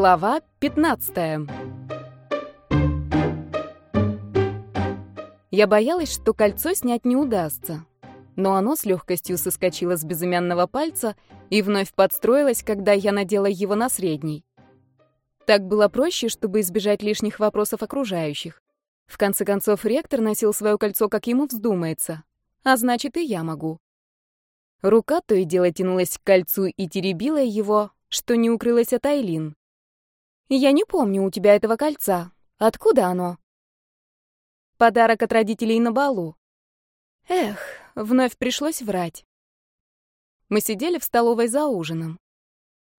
Глава 15. Я боялась, что кольцо снять не удастся. Но оно с легкостью соскочило с безымянного пальца и вновь подстроилось, когда я надела его на средний. Так было проще, чтобы избежать лишних вопросов окружающих. В конце концов, ректор носил свое кольцо, как ему вздумается. А значит, и я могу. Рука то и дело тянулась к кольцу и теребила его, что не укрылось от Айлин. «Я не помню у тебя этого кольца. Откуда оно?» «Подарок от родителей на балу». Эх, вновь пришлось врать. Мы сидели в столовой за ужином.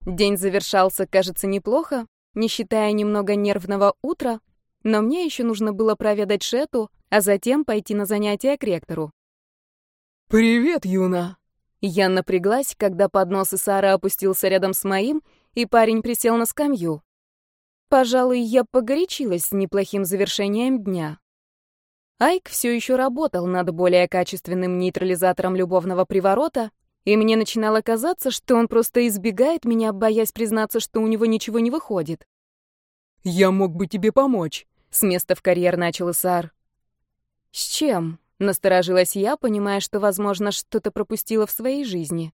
День завершался, кажется, неплохо, не считая немного нервного утра, но мне еще нужно было проведать Шету, а затем пойти на занятия к ректору. «Привет, Юна!» Я напряглась, когда поднос Исара опустился рядом с моим, и парень присел на скамью. Пожалуй, я погорячилась с неплохим завершением дня. Айк все еще работал над более качественным нейтрализатором любовного приворота, и мне начинало казаться, что он просто избегает меня, боясь признаться, что у него ничего не выходит. «Я мог бы тебе помочь», — с места в карьер начал Исар. «С чем?» — насторожилась я, понимая, что, возможно, что-то пропустила в своей жизни.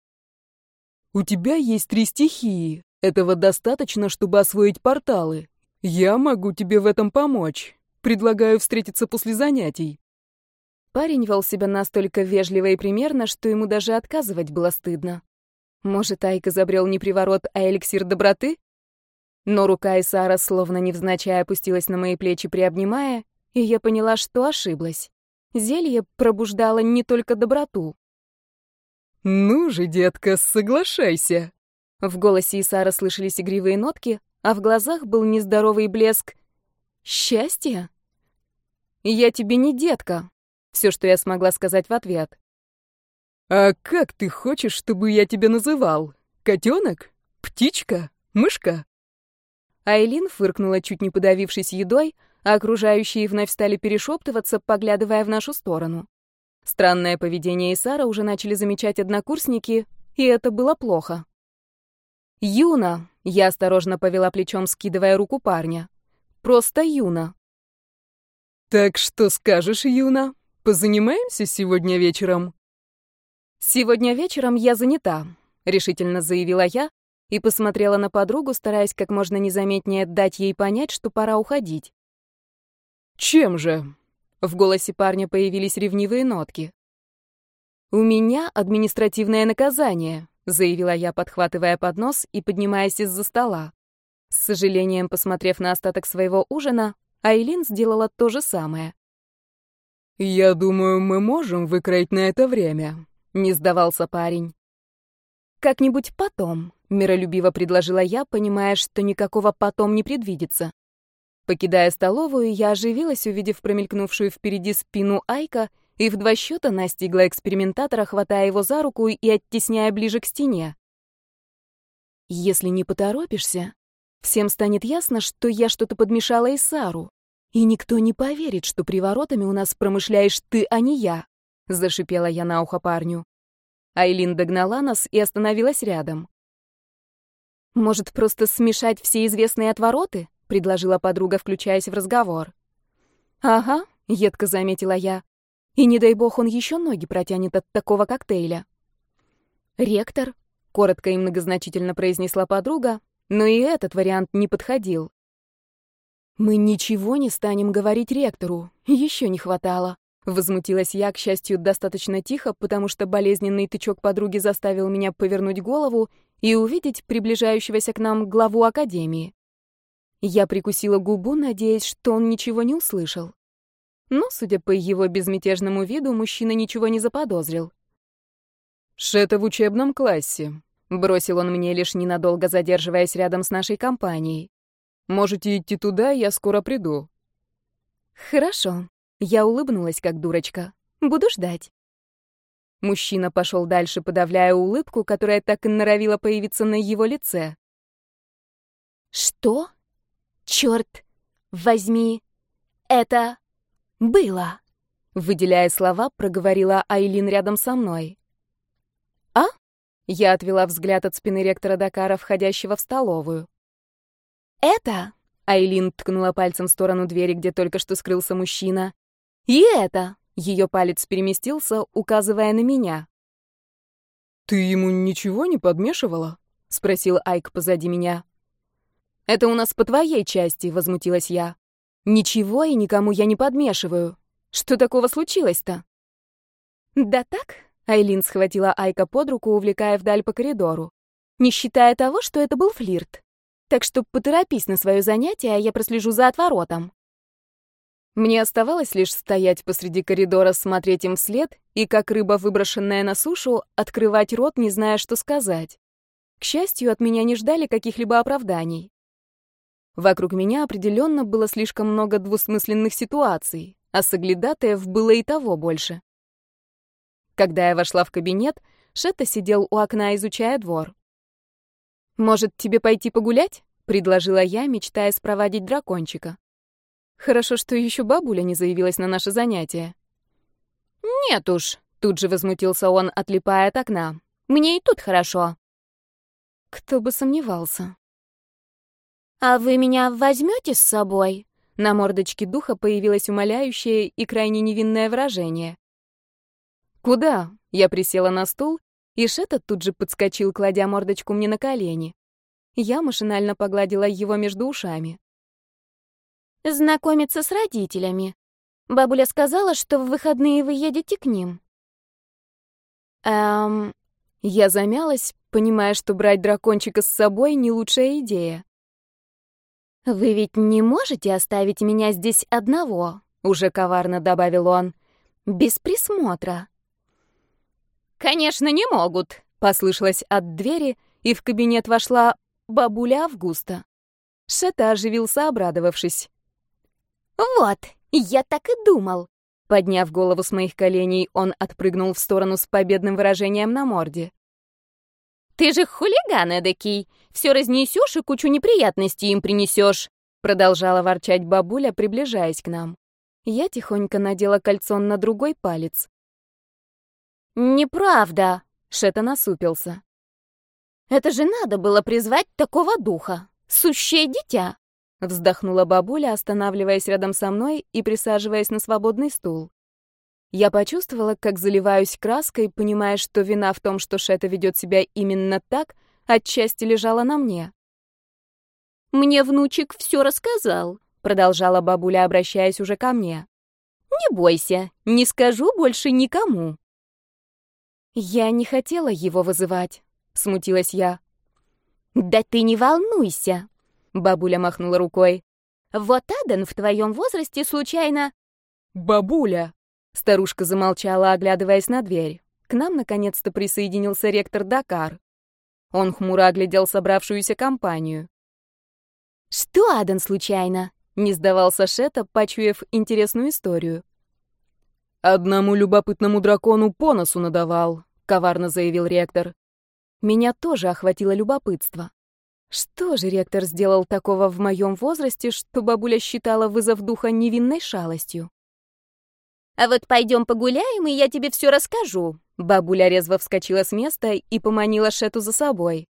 «У тебя есть три стихии. Этого достаточно, чтобы освоить порталы. Я могу тебе в этом помочь. Предлагаю встретиться после занятий. Парень вел себя настолько вежливо и примерно, что ему даже отказывать было стыдно. Может, Айк изобрел не приворот, а эликсир доброты? Но рука Исара словно невзначай опустилась на мои плечи, приобнимая, и я поняла, что ошиблась. Зелье пробуждало не только доброту. «Ну же, детка, соглашайся!» В голосе Исара слышались игривые нотки, а в глазах был нездоровый блеск. «Счастье?» «Я тебе не детка», — все, что я смогла сказать в ответ. «А как ты хочешь, чтобы я тебя называл? Котенок? Птичка? Мышка?» Айлин фыркнула, чуть не подавившись едой, а окружающие вновь стали перешептываться, поглядывая в нашу сторону. Странное поведение Исара уже начали замечать однокурсники, и это было плохо. «Юна!» — я осторожно повела плечом, скидывая руку парня. «Просто Юна!» «Так что скажешь, Юна? Позанимаемся сегодня вечером?» «Сегодня вечером я занята», — решительно заявила я и посмотрела на подругу, стараясь как можно незаметнее дать ей понять, что пора уходить. «Чем же?» — в голосе парня появились ревнивые нотки. «У меня административное наказание», заявила я, подхватывая поднос и поднимаясь из-за стола. С сожалением, посмотрев на остаток своего ужина, Айлин сделала то же самое. «Я думаю, мы можем выкроить на это время», — не сдавался парень. «Как-нибудь потом», — миролюбиво предложила я, понимая, что никакого «потом» не предвидится. Покидая столовую, я оживилась, увидев промелькнувшую впереди спину Айка и в два счета настигла экспериментатора, хватая его за руку и оттесняя ближе к стене. «Если не поторопишься, всем станет ясно, что я что-то подмешала Исару, и никто не поверит, что приворотами у нас промышляешь ты, а не я», — зашипела я на ухо парню. Айлин догнала нас и остановилась рядом. «Может, просто смешать все известные отвороты?» — предложила подруга, включаясь в разговор. «Ага», — едко заметила я. И не дай бог он еще ноги протянет от такого коктейля. «Ректор», — коротко и многозначительно произнесла подруга, но и этот вариант не подходил. «Мы ничего не станем говорить ректору, еще не хватало», — возмутилась я, к счастью, достаточно тихо, потому что болезненный тычок подруги заставил меня повернуть голову и увидеть приближающегося к нам главу академии. Я прикусила губу, надеясь, что он ничего не услышал. Но, судя по его безмятежному виду, мужчина ничего не заподозрил. «Шета в учебном классе», — бросил он мне, лишь ненадолго задерживаясь рядом с нашей компанией. «Можете идти туда, я скоро приду». «Хорошо», — я улыбнулась, как дурочка. «Буду ждать». Мужчина пошел дальше, подавляя улыбку, которая так и норовила появиться на его лице. «Что? Черт! Возьми! Это...» «Было», — выделяя слова, проговорила Айлин рядом со мной. «А?» — я отвела взгляд от спины ректора Дакара, входящего в столовую. это...» Айлин ткнула пальцем в сторону двери, где только что скрылся мужчина. «И это...» Ее палец переместился, указывая на меня. «Ты ему ничего не подмешивала?» — спросил Айк позади меня. «Это у нас по твоей части», — возмутилась я. «Ничего и никому я не подмешиваю. Что такого случилось-то?» «Да так», — Айлин схватила Айка под руку, увлекая вдаль по коридору, не считая того, что это был флирт. Так что поторопись на свое занятие, а я прослежу за отворотом. Мне оставалось лишь стоять посреди коридора, смотреть им вслед и, как рыба, выброшенная на сушу, открывать рот, не зная, что сказать. К счастью, от меня не ждали каких-либо оправданий. Вокруг меня определенно было слишком много двусмысленных ситуаций, а соглядатаев было и того больше. Когда я вошла в кабинет, Шетта сидел у окна, изучая двор. «Может, тебе пойти погулять?» — предложила я, мечтая спровадить дракончика. Хорошо, что еще бабуля не заявилась на наше занятие. «Нет уж», — тут же возмутился он, отлипая от окна. «Мне и тут хорошо». Кто бы сомневался. «А вы меня возьмете с собой?» На мордочке духа появилось умоляющее и крайне невинное выражение. «Куда?» — я присела на стул, и Шета тут же подскочил, кладя мордочку мне на колени. Я машинально погладила его между ушами. «Знакомиться с родителями. Бабуля сказала, что в выходные вы едете к ним». «Эм...» Я замялась, понимая, что брать дракончика с собой — не лучшая идея. «Вы ведь не можете оставить меня здесь одного?» — уже коварно добавил он. «Без присмотра». «Конечно, не могут», — послышалось от двери, и в кабинет вошла бабуля Августа. Шета оживился, обрадовавшись. «Вот, я так и думал!» Подняв голову с моих коленей, он отпрыгнул в сторону с победным выражением на морде. «Ты же хулиган эдакий! Все разнесешь и кучу неприятностей им принесешь!» Продолжала ворчать бабуля, приближаясь к нам. Я тихонько надела кольцо на другой палец. «Неправда!» — Шета насупился. «Это же надо было призвать такого духа! Сущее дитя!» Вздохнула бабуля, останавливаясь рядом со мной и присаживаясь на свободный стул. Я почувствовала, как заливаюсь краской, понимая, что вина в том, что Шета ведет себя именно так, отчасти лежала на мне. «Мне внучек все рассказал», — продолжала бабуля, обращаясь уже ко мне. «Не бойся, не скажу больше никому». «Я не хотела его вызывать», — смутилась я. «Да ты не волнуйся», Бабуля махнула рукой. «Вот Аден в твоем возрасте случайно...» «Бабуля!» Старушка замолчала, оглядываясь на дверь. К нам наконец-то присоединился ректор Дакар. Он хмуро оглядел собравшуюся компанию. «Что, Аден, случайно?» — не сдавался Шета, почуяв интересную историю. «Одному любопытному дракону по носу надавал», — коварно заявил ректор. Меня тоже охватило любопытство. Что же ректор сделал такого в моем возрасте, что бабуля считала вызов духа невинной шалостью? «А вот пойдем погуляем, и я тебе все расскажу». Бабуля резво вскочила с места и поманила Шету за собой.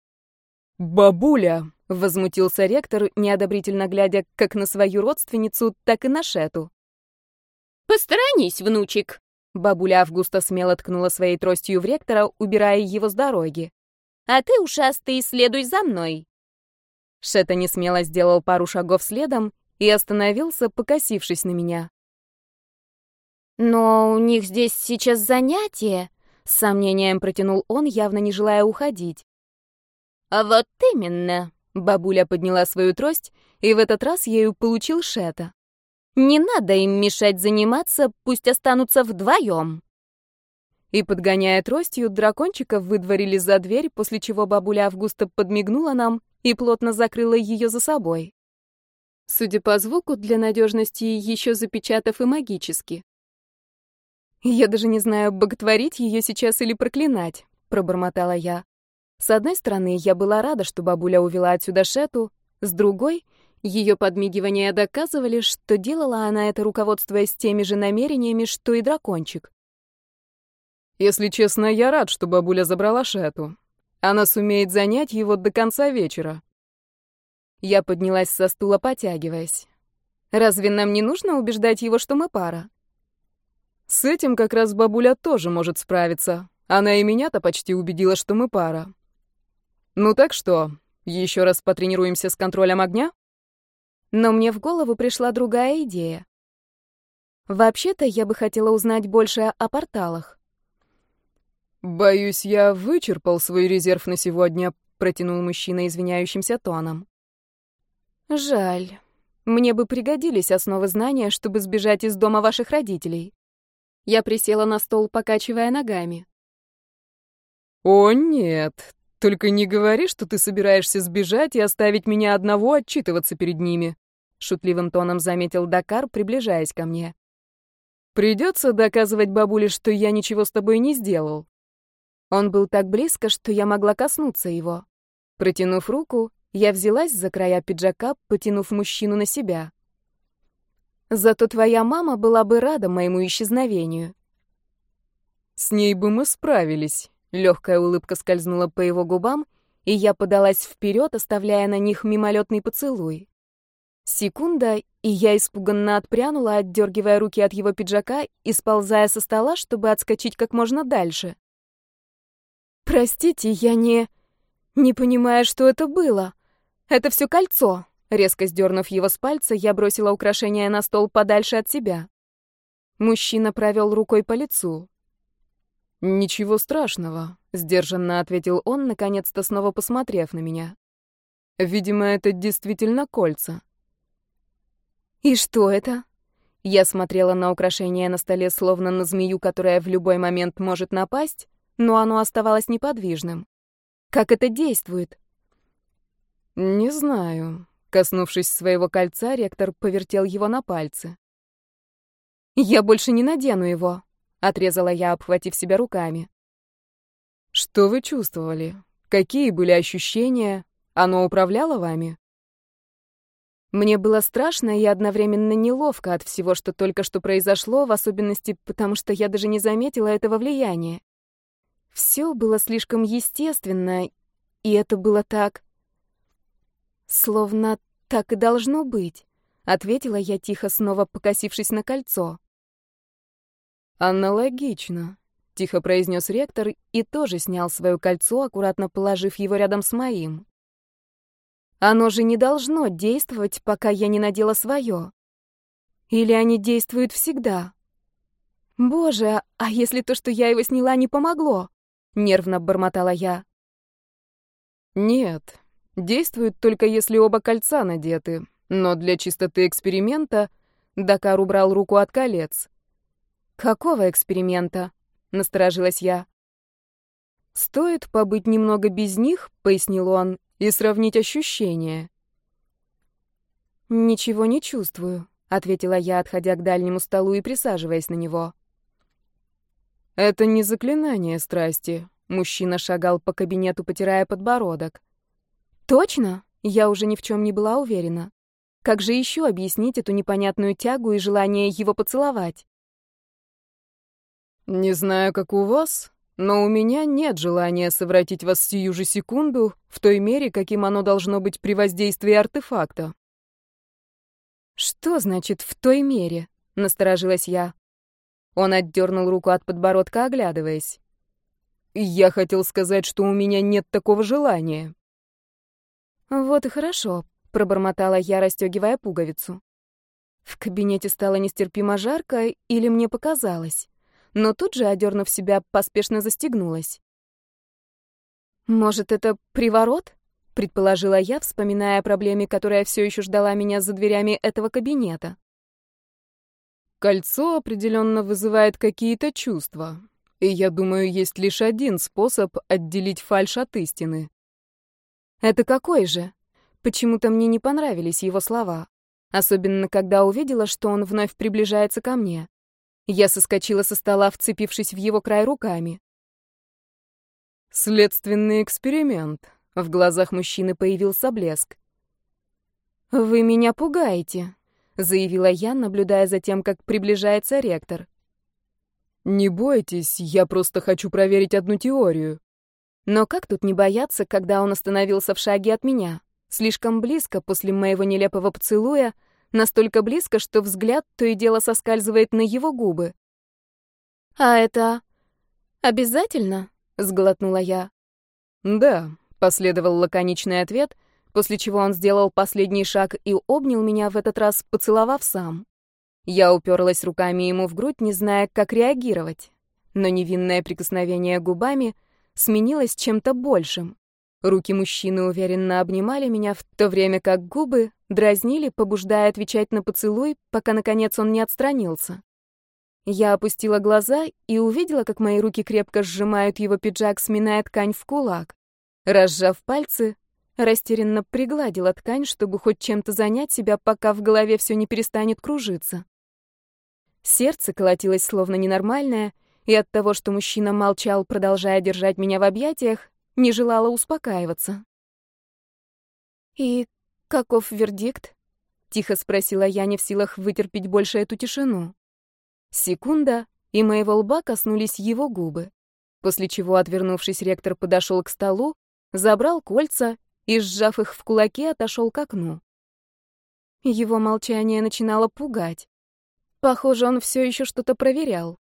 «Бабуля!» — возмутился ректор, неодобрительно глядя как на свою родственницу, так и на Шету. «Посторонись, внучек!» Бабуля Августа смело ткнула своей тростью в ректора, убирая его с дороги. «А ты, ушастый, следуй за мной!» Шета несмело сделал пару шагов следом и остановился, покосившись на меня. «Но у них здесь сейчас занятие», — с сомнением протянул он, явно не желая уходить. «А вот именно», — бабуля подняла свою трость, и в этот раз ею получил Шета. «Не надо им мешать заниматься, пусть останутся вдвоем». И, подгоняя тростью, дракончиков выдворили за дверь, после чего бабуля Августа подмигнула нам и плотно закрыла ее за собой. Судя по звуку, для надежности еще запечатав и магически. «Я даже не знаю, боготворить ее сейчас или проклинать», — пробормотала я. С одной стороны, я была рада, что бабуля увела отсюда Шету, с другой — ее подмигивания доказывали, что делала она это, руководствуясь теми же намерениями, что и дракончик. «Если честно, я рад, что бабуля забрала Шету. Она сумеет занять его до конца вечера. Я поднялась со стула, потягиваясь. Разве нам не нужно убеждать его, что мы пара? С этим как раз бабуля тоже может справиться. Она и меня-то почти убедила, что мы пара. Ну так что, еще раз потренируемся с контролем огня? Но мне в голову пришла другая идея. Вообще-то я бы хотела узнать больше о порталах. «Боюсь, я вычерпал свой резерв на сегодня», — протянул мужчина извиняющимся тоном. «Жаль. Мне бы пригодились основы знания, чтобы сбежать из дома ваших родителей». Я присела на стол, покачивая ногами. «О, нет. Только не говори, что ты собираешься сбежать и оставить меня одного отчитываться перед ними», — шутливым тоном заметил Дакар, приближаясь ко мне. «Придется доказывать бабуле, что я ничего с тобой не сделал». Он был так близко, что я могла коснуться его. Протянув руку, я взялась за края пиджака, потянув мужчину на себя. Зато твоя мама была бы рада моему исчезновению. С ней бы мы справились. Легкая улыбка скользнула по его губам, и я подалась вперед, оставляя на них мимолетный поцелуй. Секунда, и я испуганно отпрянула, отдергивая руки от его пиджака и сползая со стола, чтобы отскочить как можно дальше. «Простите, я не... не понимаю, что это было. Это все кольцо». Резко сдернув его с пальца, я бросила украшение на стол подальше от себя. Мужчина провел рукой по лицу. «Ничего страшного», — сдержанно ответил он, наконец-то снова посмотрев на меня. «Видимо, это действительно кольца». «И что это?» Я смотрела на украшение на столе, словно на змею, которая в любой момент может напасть, но оно оставалось неподвижным. Как это действует? Не знаю. Коснувшись своего кольца, ректор повертел его на пальце. Я больше не надену его, отрезала я, обхватив себя руками. Что вы чувствовали? Какие были ощущения? Оно управляло вами? Мне было страшно и одновременно неловко от всего, что только что произошло, в особенности потому, что я даже не заметила этого влияния. Все было слишком естественно, и это было так... Словно так и должно быть, ответила я тихо, снова покосившись на кольцо. Аналогично, тихо произнес ректор и тоже снял свое кольцо, аккуратно положив его рядом с моим. Оно же не должно действовать, пока я не надела свое. Или они действуют всегда? Боже, а если то, что я его сняла, не помогло? Нервно бормотала я. Нет, действует только если оба кольца надеты. Но для чистоты эксперимента Дакар убрал руку от колец. Какого эксперимента? Насторожилась я. Стоит побыть немного без них, пояснил он, и сравнить ощущения. Ничего не чувствую, ответила я, отходя к дальнему столу и присаживаясь на него. Это не заклинание страсти. Мужчина шагал по кабинету, потирая подбородок. Точно? Я уже ни в чем не была уверена. Как же еще объяснить эту непонятную тягу и желание его поцеловать? Не знаю, как у вас, но у меня нет желания совратить вас сию же секунду в той мере, каким оно должно быть при воздействии артефакта. Что значит «в той мере»? Насторожилась я. Он отдернул руку от подбородка, оглядываясь. «Я хотел сказать, что у меня нет такого желания». «Вот и хорошо», — пробормотала я, расстегивая пуговицу. В кабинете стало нестерпимо жарко, или мне показалось. Но тут же, одернув себя, поспешно застегнулась. «Может, это приворот?» — предположила я, вспоминая о проблеме, которая все еще ждала меня за дверями этого кабинета. Кольцо определенно вызывает какие-то чувства. И я думаю, есть лишь один способ отделить фальшь от истины. Это какой же? Почему-то мне не понравились его слова. Особенно, когда увидела, что он вновь приближается ко мне. Я соскочила со стола, вцепившись в его край руками. Следственный эксперимент. В глазах мужчины появился блеск. «Вы меня пугаете», заявила я, наблюдая за тем, как приближается ректор. Не бойтесь, я просто хочу проверить одну теорию. Но как тут не бояться, когда он остановился в шаге от меня? Слишком близко после моего нелепого поцелуя, настолько близко, что взгляд то и дело соскальзывает на его губы. «А это обязательно?» — сглотнула я. «Да», — последовал лаконичный ответ, после чего он сделал последний шаг и обнял меня в этот раз, поцеловав сам. Я уперлась руками ему в грудь, не зная, как реагировать. Но невинное прикосновение губами сменилось чем-то большим. Руки мужчины уверенно обнимали меня, в то время как губы дразнили, побуждая отвечать на поцелуй, пока, наконец, он не отстранился. Я опустила глаза и увидела, как мои руки крепко сжимают его пиджак, сминая ткань в кулак. Разжав пальцы, растерянно пригладила ткань, чтобы хоть чем-то занять себя, пока в голове все не перестанет кружиться. Сердце колотилось словно ненормальное, и от того, что мужчина молчал, продолжая держать меня в объятиях, не желала успокаиваться. «И каков вердикт?» — тихо спросила я, не в силах вытерпеть больше эту тишину. Секунда, и моего лба коснулись его губы, после чего, отвернувшись, ректор подошел к столу, забрал кольца и, сжав их в кулаки, отошел к окну. Его молчание начинало пугать. Похоже, он все еще что-то проверял.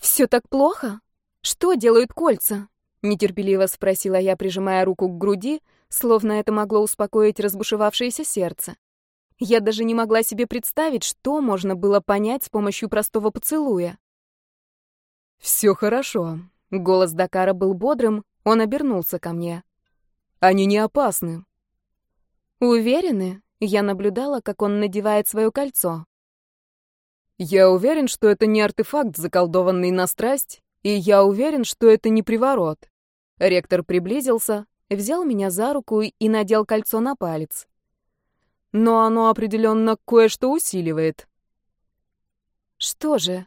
«Все так плохо? Что делают кольца?» — нетерпеливо спросила я, прижимая руку к груди, словно это могло успокоить разбушевавшееся сердце. Я даже не могла себе представить, что можно было понять с помощью простого поцелуя. «Все хорошо». Голос Дакара был бодрым, он обернулся ко мне. «Они не опасны». «Уверены?» Я наблюдала, как он надевает свое кольцо. Я уверен, что это не артефакт, заколдованный на страсть, и я уверен, что это не приворот. Ректор приблизился, взял меня за руку и надел кольцо на палец. Но оно определенно кое-что усиливает. Что же?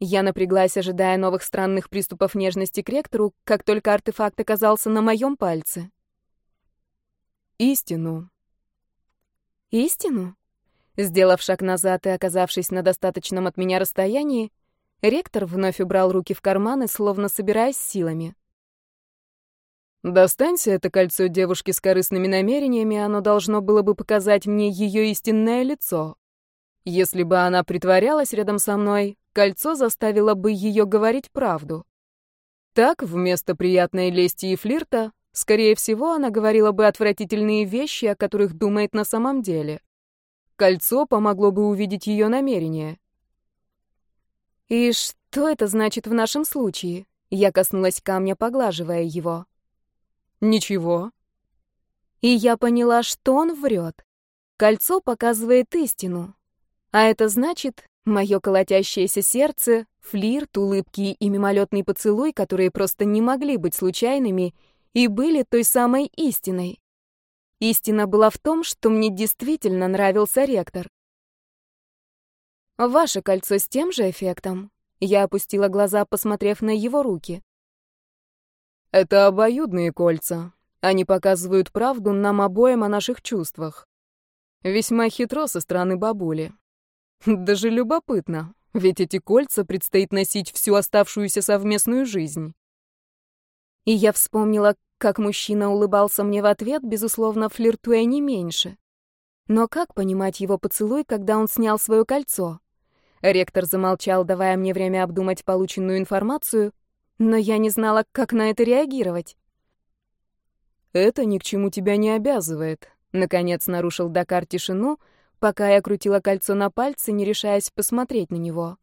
Я напряглась, ожидая новых странных приступов нежности к ректору, как только артефакт оказался на моем пальце. Истину. Истину? Сделав шаг назад и оказавшись на достаточном от меня расстоянии, ректор вновь убрал руки в карманы, словно собираясь силами. «Достанься это кольцо девушки с корыстными намерениями, оно должно было бы показать мне ее истинное лицо. Если бы она притворялась рядом со мной, кольцо заставило бы ее говорить правду. Так, вместо приятной лести и флирта, скорее всего, она говорила бы отвратительные вещи, о которых думает на самом деле. Кольцо помогло бы увидеть ее намерение. «И что это значит в нашем случае?» Я коснулась камня, поглаживая его. «Ничего». И я поняла, что он врет. Кольцо показывает истину. А это значит, мое колотящееся сердце, флирт, улыбки и мимолетный поцелуй, которые просто не могли быть случайными и были той самой истиной. Истина была в том, что мне действительно нравился ректор. «Ваше кольцо с тем же эффектом?» Я опустила глаза, посмотрев на его руки. «Это обоюдные кольца. Они показывают правду нам обоим о наших чувствах. Весьма хитро со стороны бабули. Даже любопытно, ведь эти кольца предстоит носить всю оставшуюся совместную жизнь». И я вспомнила, как мужчина улыбался мне в ответ, безусловно, флиртуя не меньше. Но как понимать его поцелуй, когда он снял свое кольцо? Ректор замолчал, давая мне время обдумать полученную информацию, но я не знала, как на это реагировать. «Это ни к чему тебя не обязывает», — наконец нарушил Дакар тишину, пока я крутила кольцо на пальце, не решаясь посмотреть на него.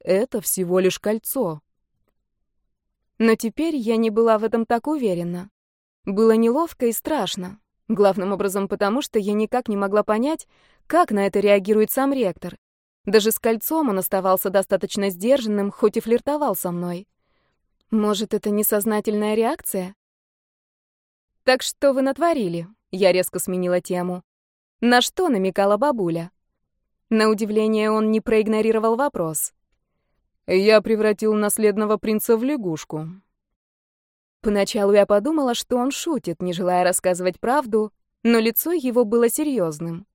«Это всего лишь кольцо. Но теперь я не была в этом так уверена. Было неловко и страшно. Главным образом потому, что я никак не могла понять, как на это реагирует сам ректор. Даже с кольцом он оставался достаточно сдержанным, хоть и флиртовал со мной. Может, это несознательная реакция? «Так что вы натворили?» Я резко сменила тему. На что намекала бабуля? На удивление он не проигнорировал вопрос. Я превратил наследного принца в лягушку. Поначалу я подумала, что он шутит, не желая рассказывать правду, но лицо его было серьезным.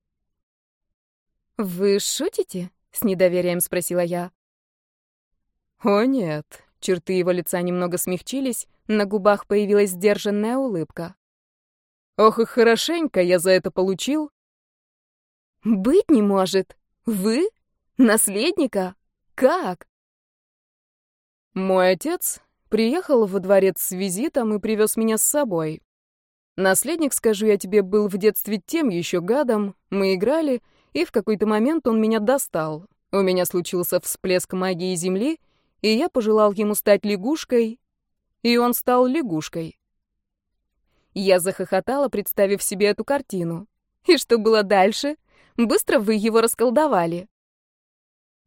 «Вы шутите?» — с недоверием спросила я. «О, нет». Черты его лица немного смягчились, на губах появилась сдержанная улыбка. Ох и хорошенько я за это получил. Быть не может. Вы? Наследника? Как? Мой отец приехал во дворец с визитом и привез меня с собой. Наследник, скажу я тебе, был в детстве тем еще гадом. Мы играли, и в какой-то момент он меня достал. У меня случился всплеск магии Земли, и я пожелал ему стать лягушкой, и он стал лягушкой. Я захохотала, представив себе эту картину. И что было дальше? Быстро вы его расколдовали.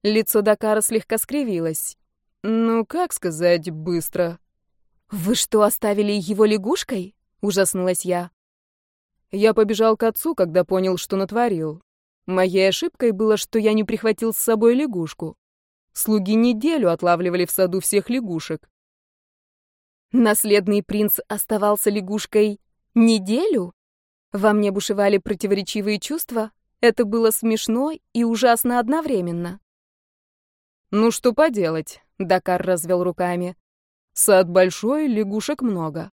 Лицо Дакара слегка скривилось. Ну, как сказать, быстро. Вы что, оставили его лягушкой? Ужаснулась я. Я побежал к отцу, когда понял, что натворил. Моей ошибкой было, что я не прихватил с собой лягушку. Слуги неделю отлавливали в саду всех лягушек. Наследный принц оставался лягушкой неделю? Во мне бушевали противоречивые чувства. Это было смешно и ужасно одновременно. «Ну что поделать?» — Дакар развел руками. «Сад большой, лягушек много.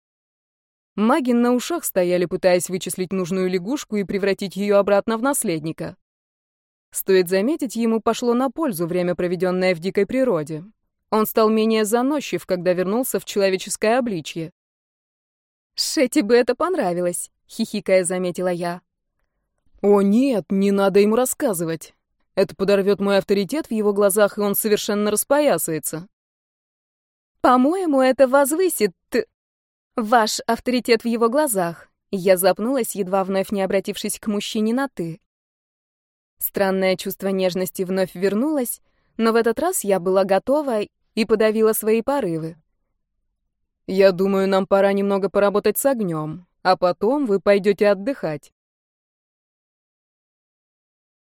Маги на ушах стояли, пытаясь вычислить нужную лягушку и превратить ее обратно в наследника. Стоит заметить, ему пошло на пользу время, проведенное в дикой природе. Он стал менее заносчив, когда вернулся в человеческое обличье. «Шети бы это понравилось», — хихикая заметила я. «О нет, не надо ему рассказывать. Это подорвет мой авторитет в его глазах, и он совершенно распоясается». «По-моему, это возвысит Ваш авторитет в его глазах. Я запнулась, едва вновь не обратившись к мужчине на «ты». Странное чувство нежности вновь вернулось, но в этот раз я была готова и подавила свои порывы. «Я думаю, нам пора немного поработать с огнем, а потом вы пойдете отдыхать».